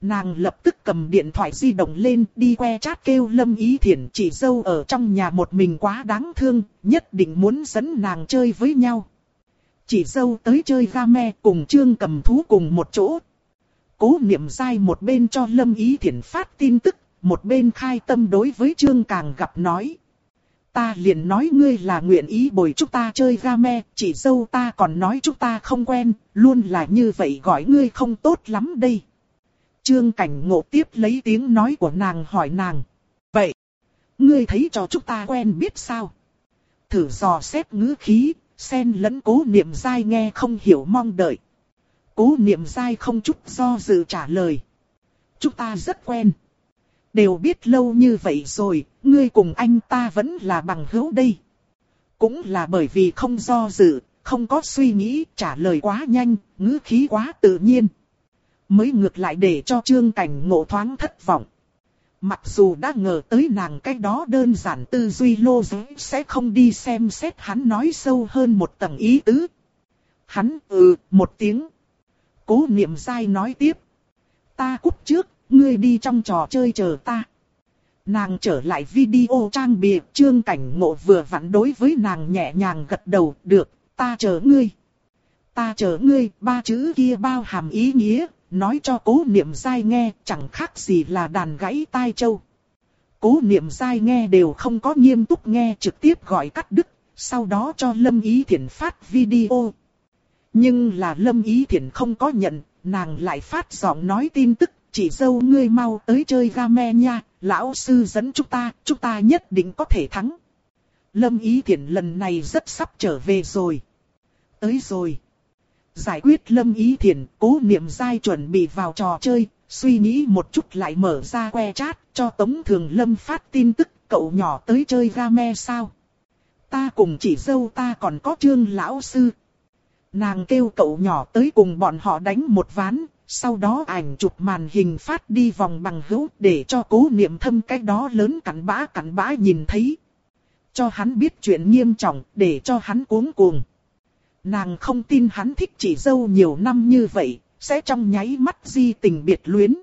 Nàng lập tức cầm điện thoại di động lên đi que chat kêu Lâm Ý Thiển chỉ dâu ở trong nhà một mình quá đáng thương, nhất định muốn dẫn nàng chơi với nhau. Chỉ dâu tới chơi game cùng trương cầm thú cùng một chỗ. Cố niệm dai một bên cho Lâm Ý Thiển phát tin tức, một bên khai tâm đối với trương càng gặp nói. Ta liền nói ngươi là nguyện ý bồi chúng ta chơi game, chỉ dâu ta còn nói chúng ta không quen, luôn là như vậy gọi ngươi không tốt lắm đây. Trương cảnh ngộ tiếp lấy tiếng nói của nàng hỏi nàng. Vậy, ngươi thấy cho chúng ta quen biết sao? Thử dò xét ngữ khí, xen lẫn cố niệm dai nghe không hiểu mong đợi. Cố niệm dai không chút do dự trả lời. Chúng ta rất quen. Đều biết lâu như vậy rồi, ngươi cùng anh ta vẫn là bằng hữu đây. Cũng là bởi vì không do dự, không có suy nghĩ, trả lời quá nhanh, ngữ khí quá tự nhiên mới ngược lại để cho trương cảnh ngộ thoáng thất vọng. Mặc dù đã ngờ tới nàng cái đó đơn giản tư duy lô giới sẽ không đi xem xét hắn nói sâu hơn một tầng ý tứ. Hắn ừ một tiếng. Cố niệm dai nói tiếp. Ta cúp trước, ngươi đi trong trò chơi chờ ta. Nàng trở lại video trang bìa trương cảnh ngộ vừa vặn đối với nàng nhẹ nhàng gật đầu được, ta chờ ngươi. Ta chờ ngươi, ba chữ kia bao hàm ý nghĩa, nói cho cố niệm dai nghe chẳng khác gì là đàn gãy tai châu. Cố niệm dai nghe đều không có nghiêm túc nghe trực tiếp gọi cắt đứt, sau đó cho Lâm Ý Thiển phát video. Nhưng là Lâm Ý Thiển không có nhận, nàng lại phát giọng nói tin tức, chỉ dâu ngươi mau tới chơi game nha, lão sư dẫn chúng ta, chúng ta nhất định có thể thắng. Lâm Ý Thiển lần này rất sắp trở về rồi. Tới rồi. Giải quyết lâm ý thiền, cố niệm dai chuẩn bị vào trò chơi, suy nghĩ một chút lại mở ra que chat, cho Tống Thường Lâm phát tin tức, cậu nhỏ tới chơi game sao. Ta cùng chỉ dâu ta còn có trương lão sư. Nàng kêu cậu nhỏ tới cùng bọn họ đánh một ván, sau đó ảnh chụp màn hình phát đi vòng bằng hữu để cho cố niệm thâm cái đó lớn cắn bã cắn bã nhìn thấy. Cho hắn biết chuyện nghiêm trọng, để cho hắn cuống cuồng. Nàng không tin hắn thích chỉ dâu nhiều năm như vậy, sẽ trong nháy mắt di tình biệt luyến.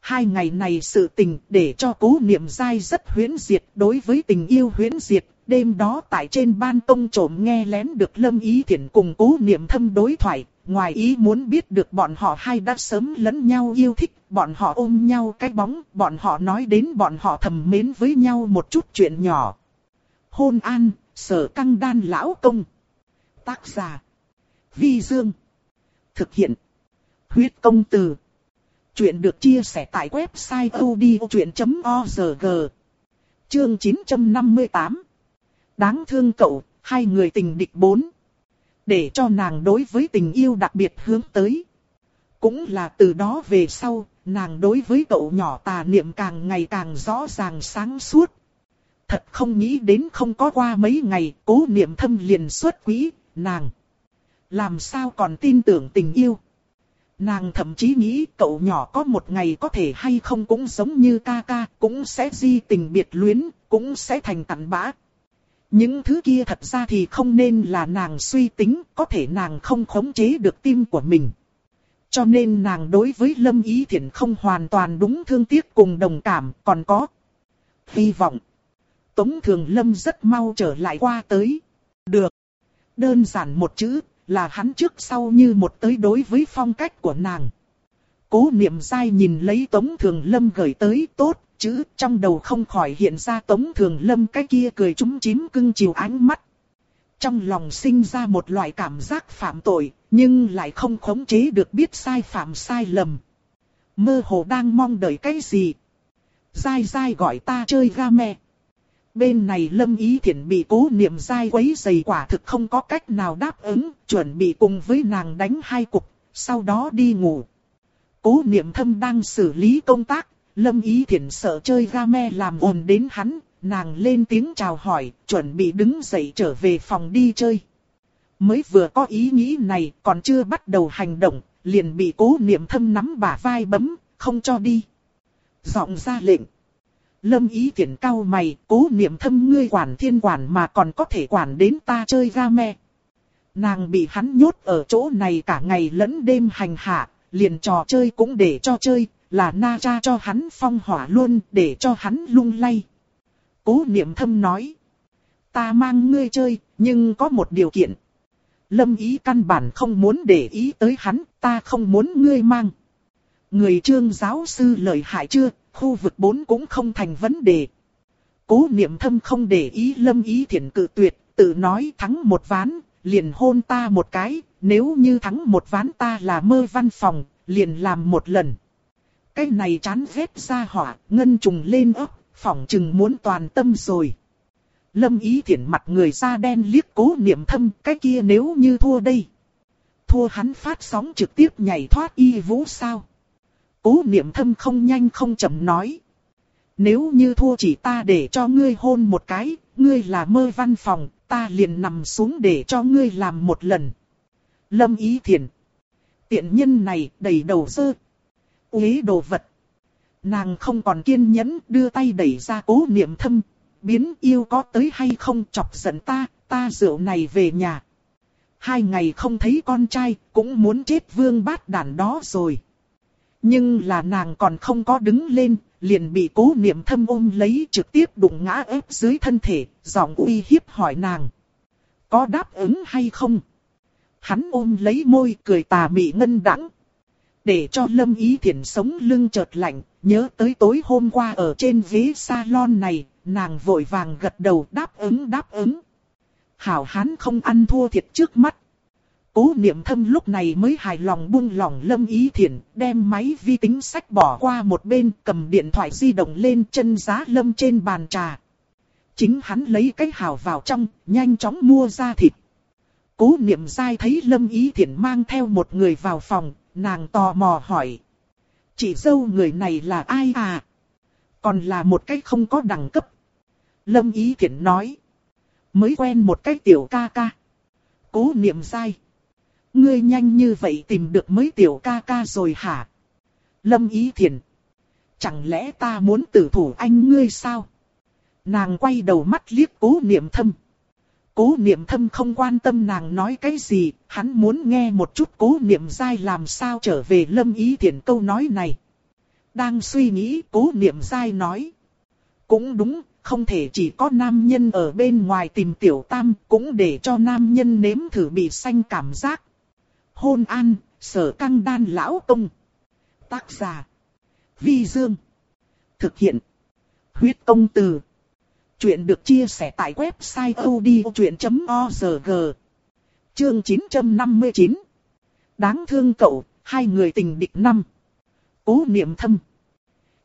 Hai ngày này sự tình để cho cố niệm dai rất huyễn diệt đối với tình yêu huyễn diệt. Đêm đó tại trên ban công trộm nghe lén được Lâm Ý Thiển cùng cố niệm thâm đối thoại. Ngoài ý muốn biết được bọn họ hai đã sớm lẫn nhau yêu thích, bọn họ ôm nhau cái bóng, bọn họ nói đến bọn họ thầm mến với nhau một chút chuyện nhỏ. Hôn an, sở căng đan lão công. Tác giả. Vi Dương. Thực hiện. Huyết công từ. Chuyện được chia sẻ tại website odchuyện.org. Chương 958. Đáng thương cậu, hai người tình địch bốn. Để cho nàng đối với tình yêu đặc biệt hướng tới. Cũng là từ đó về sau, nàng đối với cậu nhỏ tà niệm càng ngày càng rõ ràng sáng suốt. Thật không nghĩ đến không có qua mấy ngày, cố niệm thâm liền xuất quỹ, nàng. Làm sao còn tin tưởng tình yêu? Nàng thậm chí nghĩ cậu nhỏ có một ngày có thể hay không cũng giống như ca ca, cũng sẽ di tình biệt luyến, cũng sẽ thành tận bã. Những thứ kia thật ra thì không nên là nàng suy tính, có thể nàng không khống chế được tim của mình. Cho nên nàng đối với Lâm Ý Thiển không hoàn toàn đúng thương tiếc cùng đồng cảm, còn có hy vọng. Tống Thường Lâm rất mau trở lại qua tới. Được. Đơn giản một chữ, là hắn trước sau như một tới đối với phong cách của nàng. Cố niệm dai nhìn lấy Tống Thường Lâm gửi tới tốt, chữ trong đầu không khỏi hiện ra Tống Thường Lâm cái kia cười trúng chím cưng chiều ánh mắt. trong lòng sinh ra một loại cảm giác phạm tội, nhưng lại không khống chế được biết sai phạm sai lầm. Mơ hồ đang mong đợi cái gì? Dai dai gọi ta chơi game. Bên này lâm ý thiện bị cố niệm dai quấy giày quả thực không có cách nào đáp ứng, chuẩn bị cùng với nàng đánh hai cục, sau đó đi ngủ. Cố niệm thâm đang xử lý công tác, lâm ý thiện sợ chơi game làm ồn đến hắn, nàng lên tiếng chào hỏi, chuẩn bị đứng dậy trở về phòng đi chơi. Mới vừa có ý nghĩ này, còn chưa bắt đầu hành động, liền bị cố niệm thâm nắm bả vai bấm, không cho đi. Giọng ra lệnh. Lâm ý tiện cao mày, cố niệm thâm ngươi quản thiên quản mà còn có thể quản đến ta chơi game? Nàng bị hắn nhốt ở chỗ này cả ngày lẫn đêm hành hạ, liền trò chơi cũng để cho chơi, là na cha cho hắn phong hỏa luôn để cho hắn lung lay. Cố niệm thâm nói. Ta mang ngươi chơi, nhưng có một điều kiện. Lâm ý căn bản không muốn để ý tới hắn, ta không muốn ngươi mang. Người trương giáo sư lợi hại chưa, khu vực 4 cũng không thành vấn đề. Cố niệm thâm không để ý lâm ý thiện cự tuyệt, tự nói thắng một ván, liền hôn ta một cái, nếu như thắng một ván ta là mơ văn phòng, liền làm một lần. Cái này chán ghét ra hỏa, ngân trùng lên ấp, phỏng chừng muốn toàn tâm rồi. Lâm ý thiện mặt người da đen liếc cố niệm thâm, cái kia nếu như thua đây. Thua hắn phát sóng trực tiếp nhảy thoát y vũ sao. Cố niệm thâm không nhanh không chậm nói. Nếu như thua chỉ ta để cho ngươi hôn một cái, ngươi là mơ văn phòng, ta liền nằm xuống để cho ngươi làm một lần. Lâm ý thiền Tiện nhân này đầy đầu dơ. Uế đồ vật. Nàng không còn kiên nhẫn đưa tay đẩy ra cố niệm thâm. Biến yêu có tới hay không chọc giận ta, ta rượu này về nhà. Hai ngày không thấy con trai, cũng muốn chết vương bát đàn đó rồi. Nhưng là nàng còn không có đứng lên, liền bị cố niệm thâm ôm lấy trực tiếp đụng ngã ép dưới thân thể, giọng uy hiếp hỏi nàng. Có đáp ứng hay không? Hắn ôm lấy môi cười tà mị ngân đắng. Để cho lâm ý Thiển sống lưng chợt lạnh, nhớ tới tối hôm qua ở trên ghế salon này, nàng vội vàng gật đầu đáp ứng đáp ứng. Hảo hán không ăn thua thiệt trước mắt. Cố niệm thâm lúc này mới hài lòng buông lỏng lâm ý thiện, đem máy vi tính sách bỏ qua một bên, cầm điện thoại di động lên chân giá lâm trên bàn trà. Chính hắn lấy cái hào vào trong, nhanh chóng mua ra thịt. Cố niệm dai thấy lâm ý Thiển mang theo một người vào phòng, nàng tò mò hỏi. Chị dâu người này là ai à? Còn là một cái không có đẳng cấp. Lâm ý Thiển nói. Mới quen một cái tiểu ca ca. Cố niệm dai. Ngươi nhanh như vậy tìm được mới tiểu ca ca rồi hả? Lâm Ý Thiển: Chẳng lẽ ta muốn tử thủ anh ngươi sao? Nàng quay đầu mắt liếc cố niệm thâm. Cố niệm thâm không quan tâm nàng nói cái gì, hắn muốn nghe một chút cố niệm dai làm sao trở về lâm ý thiện câu nói này. Đang suy nghĩ cố niệm dai nói. Cũng đúng, không thể chỉ có nam nhân ở bên ngoài tìm tiểu tam, cũng để cho nam nhân nếm thử bị xanh cảm giác hôn an, sở căng đan lão công. Tác giả. Vi Dương. Thực hiện. Huyết công từ. Chuyện được chia sẻ tại website odchuyện.org. Chương 959. Đáng thương cậu, hai người tình địch năm. Cố niệm thâm.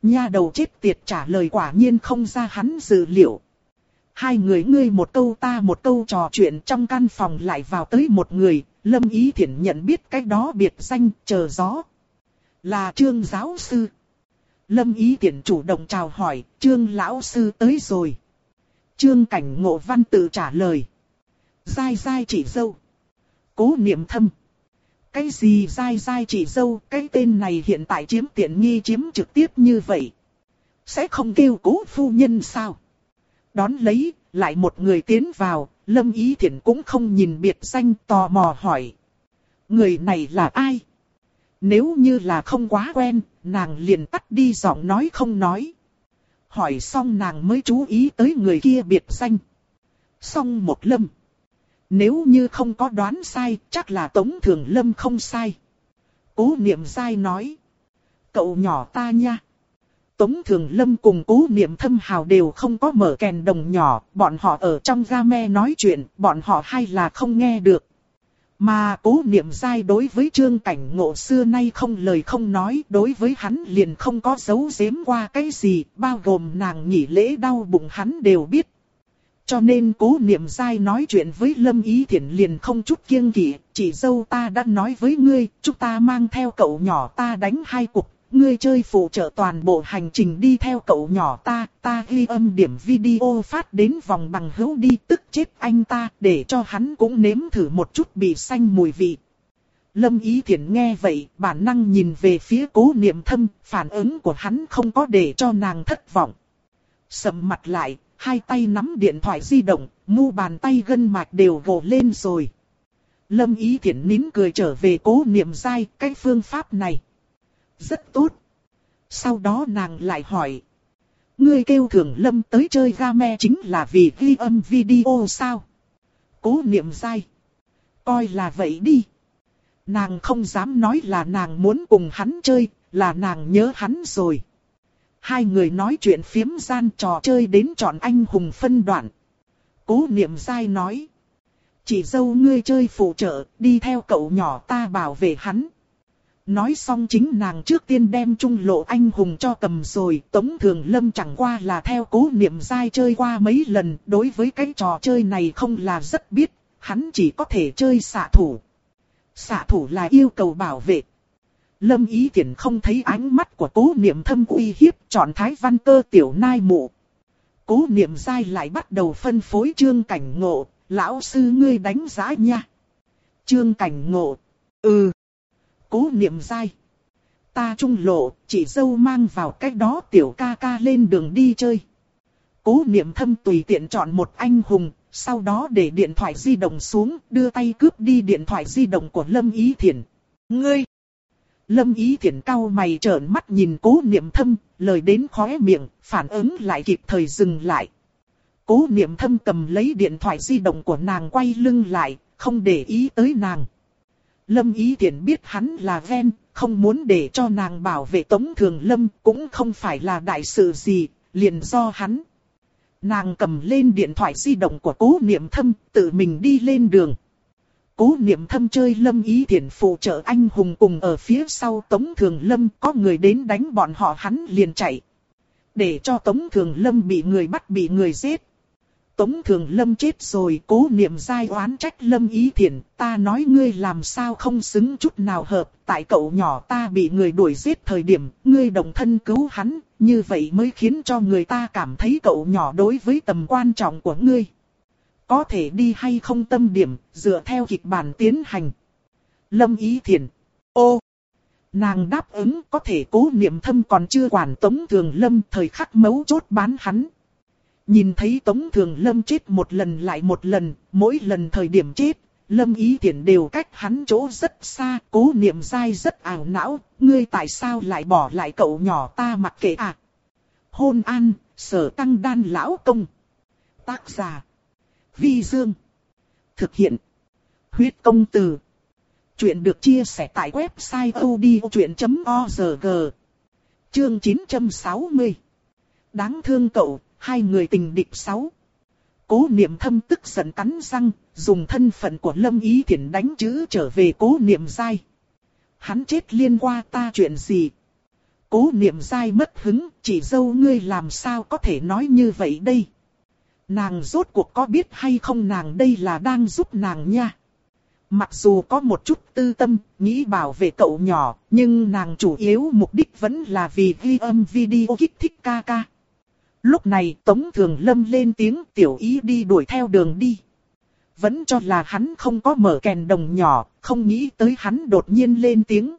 Nha đầu chết tiệt trả lời quả nhiên không ra hắn dự liệu. Hai người ngươi một câu ta một câu trò chuyện trong căn phòng lại vào tới một người, Lâm Ý Thiển nhận biết cái đó biệt danh chờ gió. Là trương giáo sư. Lâm Ý Thiển chủ động chào hỏi, trương lão sư tới rồi. Trương cảnh ngộ văn tự trả lời. Dai dai chỉ dâu. Cố niệm thâm. Cái gì dai dai chỉ dâu, cái tên này hiện tại chiếm tiện nghi chiếm trực tiếp như vậy. Sẽ không kêu cố phu nhân sao? Đón lấy, lại một người tiến vào, Lâm Ý Thiển cũng không nhìn biệt danh tò mò hỏi. Người này là ai? Nếu như là không quá quen, nàng liền tắt đi giọng nói không nói. Hỏi xong nàng mới chú ý tới người kia biệt danh. Xong một lâm. Nếu như không có đoán sai, chắc là Tống Thường Lâm không sai. Cố niệm sai nói. Cậu nhỏ ta nha. Tống Thường Lâm cùng cố niệm thâm hào đều không có mở kèn đồng nhỏ, bọn họ ở trong game nói chuyện, bọn họ hay là không nghe được. Mà cố niệm dai đối với trương cảnh ngộ xưa nay không lời không nói, đối với hắn liền không có dấu giếm qua cái gì, bao gồm nàng nghỉ lễ đau bụng hắn đều biết. Cho nên cố niệm dai nói chuyện với Lâm Ý Thiển liền không chút kiêng kỵ, chỉ dâu ta đã nói với ngươi, chúng ta mang theo cậu nhỏ ta đánh hai cuộc, ngươi chơi phụ trợ toàn bộ hành trình đi theo cậu nhỏ ta, ta ghi âm điểm video phát đến vòng bằng hữu đi tức chết anh ta, để cho hắn cũng nếm thử một chút bị xanh mùi vị. Lâm Ý Thiển nghe vậy, bản năng nhìn về phía cố niệm thâm, phản ứng của hắn không có để cho nàng thất vọng. Sầm mặt lại, hai tay nắm điện thoại di động, mu bàn tay gân mạch đều gồ lên rồi. Lâm Ý Thiển nín cười trở về cố niệm dai, cái phương pháp này rất tốt. Sau đó nàng lại hỏi. Ngươi kêu thường lâm tới chơi game chính là vì ghi âm video sao? Cố niệm dai. Coi là vậy đi. Nàng không dám nói là nàng muốn cùng hắn chơi, là nàng nhớ hắn rồi. Hai người nói chuyện phiếm gian trò chơi đến chọn anh hùng phân đoạn. Cố niệm dai nói. Chỉ dâu ngươi chơi phụ trợ, đi theo cậu nhỏ ta bảo vệ hắn. Nói xong chính nàng trước tiên đem trung lộ anh hùng cho cầm rồi, Tống Thường Lâm chẳng qua là theo cố niệm dai chơi qua mấy lần, đối với cái trò chơi này không là rất biết, hắn chỉ có thể chơi xạ thủ. Xạ thủ là yêu cầu bảo vệ. Lâm Ý tiện không thấy ánh mắt của cố niệm thâm uy hiếp chọn thái văn cơ tiểu nai mụ. Cố niệm dai lại bắt đầu phân phối trương cảnh ngộ, lão sư ngươi đánh giá nha. Trương cảnh ngộ, ừ cố niệm dai. Ta trung lộ, chỉ dâu mang vào cách đó tiểu ca ca lên đường đi chơi. Cố niệm thâm tùy tiện chọn một anh hùng, sau đó để điện thoại di động xuống, đưa tay cướp đi điện thoại di động của Lâm Ý Thiển. Ngươi! Lâm Ý Thiển cau mày trợn mắt nhìn cố niệm thâm, lời đến khóe miệng, phản ứng lại kịp thời dừng lại. Cố niệm thâm cầm lấy điện thoại di động của nàng quay lưng lại, không để ý tới nàng. Lâm Ý Thiển biết hắn là ven, không muốn để cho nàng bảo vệ Tống Thường Lâm, cũng không phải là đại sự gì, liền do hắn. Nàng cầm lên điện thoại di động của cố niệm thâm, tự mình đi lên đường. Cố niệm thâm chơi Lâm Ý Thiển phụ trợ anh hùng cùng ở phía sau Tống Thường Lâm có người đến đánh bọn họ hắn liền chạy. Để cho Tống Thường Lâm bị người bắt bị người giết. Tống Thường Lâm chết rồi cố niệm dai oán trách Lâm Ý Thiển, ta nói ngươi làm sao không xứng chút nào hợp, tại cậu nhỏ ta bị người đuổi giết thời điểm, ngươi đồng thân cứu hắn, như vậy mới khiến cho người ta cảm thấy cậu nhỏ đối với tầm quan trọng của ngươi. Có thể đi hay không tâm điểm, dựa theo kịch bản tiến hành. Lâm Ý Thiển, ô, nàng đáp ứng có thể cố niệm thâm còn chưa quản Tống Thường Lâm thời khắc mấu chốt bán hắn. Nhìn thấy Tống Thường Lâm chết một lần lại một lần, mỗi lần thời điểm chết, Lâm Ý Thiển đều cách hắn chỗ rất xa, cố niệm dai rất ảo não, ngươi tại sao lại bỏ lại cậu nhỏ ta mặc kệ à? Hôn an, sở tăng đan lão công. Tác giả. Vi Dương. Thực hiện. Huyết công từ. Chuyện được chia sẻ tại website odchuyện.org. Chương 960. Đáng thương cậu, hai người tình địch sáu. Cố niệm thâm tức giận cắn răng, dùng thân phận của Lâm Ý Thiển đánh chữ trở về cố niệm dai. Hắn chết liên qua ta chuyện gì? Cố niệm dai mất hứng, chỉ dâu ngươi làm sao có thể nói như vậy đây? Nàng rốt cuộc có biết hay không nàng đây là đang giúp nàng nha? Mặc dù có một chút tư tâm, nghĩ bảo vệ cậu nhỏ, nhưng nàng chủ yếu mục đích vẫn là vì ghi âm video kích thích ca ca. Lúc này Tống Thường Lâm lên tiếng tiểu ý đi đuổi theo đường đi. Vẫn cho là hắn không có mở kèn đồng nhỏ, không nghĩ tới hắn đột nhiên lên tiếng.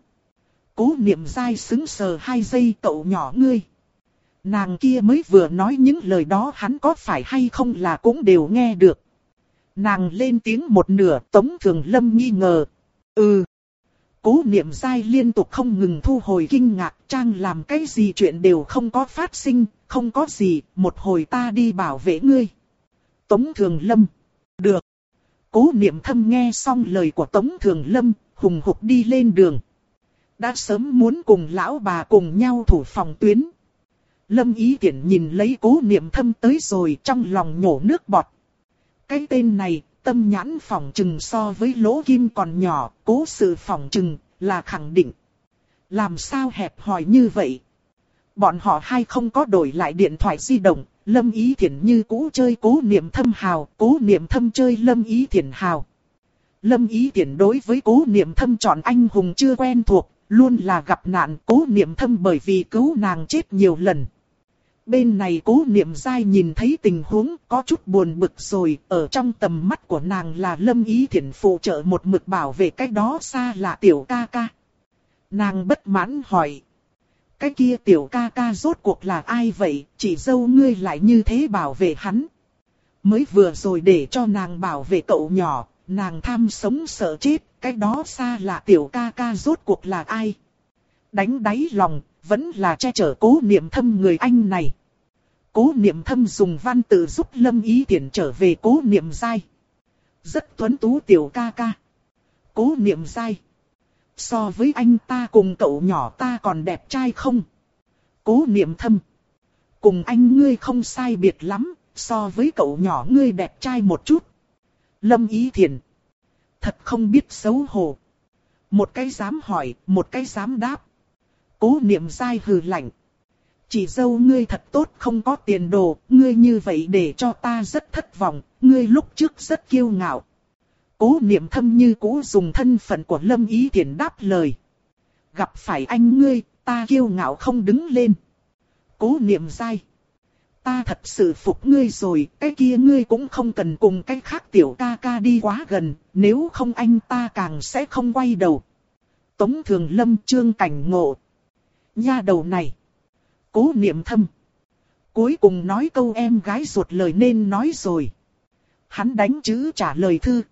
Cố niệm dai xứng sờ hai giây cậu nhỏ ngươi. Nàng kia mới vừa nói những lời đó hắn có phải hay không là cũng đều nghe được. Nàng lên tiếng một nửa Tống Thường Lâm nghi ngờ. Ừ. Cố niệm dai liên tục không ngừng thu hồi kinh ngạc trang làm cái gì chuyện đều không có phát sinh, không có gì, một hồi ta đi bảo vệ ngươi. Tống Thường Lâm. Được. Cố niệm thâm nghe xong lời của Tống Thường Lâm, hùng hục đi lên đường. Đã sớm muốn cùng lão bà cùng nhau thủ phòng tuyến. Lâm ý tiện nhìn lấy cố niệm thâm tới rồi trong lòng nhổ nước bọt. Cái tên này, tâm nhãn phỏng trừng so với lỗ kim còn nhỏ, cố sự phỏng trừng, là khẳng định. Làm sao hẹp hòi như vậy? Bọn họ hai không có đổi lại điện thoại di động, Lâm Ý Thiển như cũ chơi cố niệm thâm hào, cố niệm thâm chơi Lâm Ý Thiển hào. Lâm Ý Thiển đối với cố niệm thâm chọn anh hùng chưa quen thuộc, luôn là gặp nạn cố niệm thâm bởi vì cứu nàng chết nhiều lần. Bên này cố niệm dai nhìn thấy tình huống có chút buồn bực rồi, ở trong tầm mắt của nàng là lâm ý thiện phụ trợ một mực bảo vệ cái đó xa là tiểu ca ca. Nàng bất mãn hỏi. Cái kia tiểu ca ca rốt cuộc là ai vậy, chỉ dâu ngươi lại như thế bảo vệ hắn. Mới vừa rồi để cho nàng bảo vệ cậu nhỏ, nàng tham sống sợ chết, cái đó xa là tiểu ca ca rốt cuộc là ai. Đánh đáy lòng, vẫn là che chở cố niệm thâm người anh này. Cố niệm thâm dùng văn tự giúp lâm ý tiện trở về cố niệm dai. Rất tuấn tú tiểu ca ca. Cố niệm dai. So với anh ta cùng cậu nhỏ ta còn đẹp trai không? Cố niệm thâm. Cùng anh ngươi không sai biệt lắm, so với cậu nhỏ ngươi đẹp trai một chút. Lâm ý thiền. Thật không biết xấu hổ. Một cái dám hỏi, một cái dám đáp. Cố niệm dai hừ lạnh. Chỉ dâu ngươi thật tốt không có tiền đồ, ngươi như vậy để cho ta rất thất vọng, ngươi lúc trước rất kiêu ngạo. Cố niệm thâm như cũ dùng thân phận của Lâm Ý Thiển đáp lời. Gặp phải anh ngươi, ta kiêu ngạo không đứng lên. Cố niệm dai. Ta thật sự phục ngươi rồi, cái kia ngươi cũng không cần cùng cái khác tiểu ca ca đi quá gần, nếu không anh ta càng sẽ không quay đầu. Tống Thường Lâm trương cảnh ngộ. Nha đầu này. Cố niệm thâm. Cuối cùng nói câu em gái ruột lời nên nói rồi. Hắn đánh chữ trả lời thư.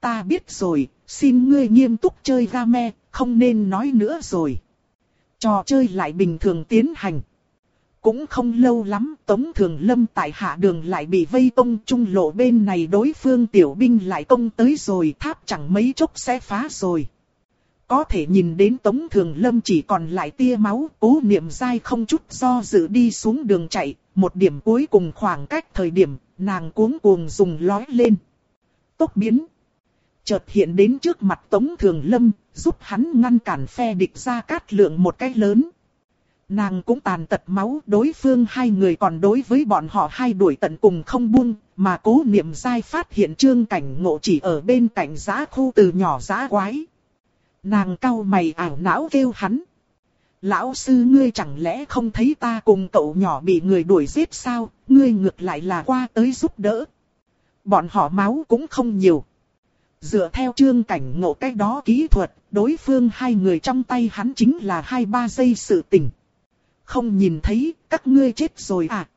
Ta biết rồi, xin ngươi nghiêm túc chơi game, không nên nói nữa rồi. Trò chơi lại bình thường tiến hành. Cũng không lâu lắm, Tống Thường Lâm tại hạ đường lại bị vây công trung lộ bên này đối phương tiểu binh lại công tới rồi tháp chẳng mấy chốc sẽ phá rồi. Có thể nhìn đến Tống Thường Lâm chỉ còn lại tia máu, cố niệm dai không chút do dự đi xuống đường chạy, một điểm cuối cùng khoảng cách thời điểm, nàng cuống cuồng dùng lói lên. Tốc biến. Chợt hiện đến trước mặt Tống Thường Lâm, giúp hắn ngăn cản phe địch ra cát lượng một cái lớn. Nàng cũng tàn tật máu, đối phương hai người còn đối với bọn họ hai đuổi tận cùng không buông, mà cố niệm dai phát hiện trương cảnh ngộ chỉ ở bên cạnh giá khu từ nhỏ giá quái. Nàng cau mày ảo não kêu hắn. Lão sư ngươi chẳng lẽ không thấy ta cùng cậu nhỏ bị người đuổi giết sao, ngươi ngược lại là qua tới giúp đỡ. Bọn họ máu cũng không nhiều. Dựa theo chương cảnh ngộ cách đó kỹ thuật, đối phương hai người trong tay hắn chính là hai ba giây sự tình. Không nhìn thấy, các ngươi chết rồi à?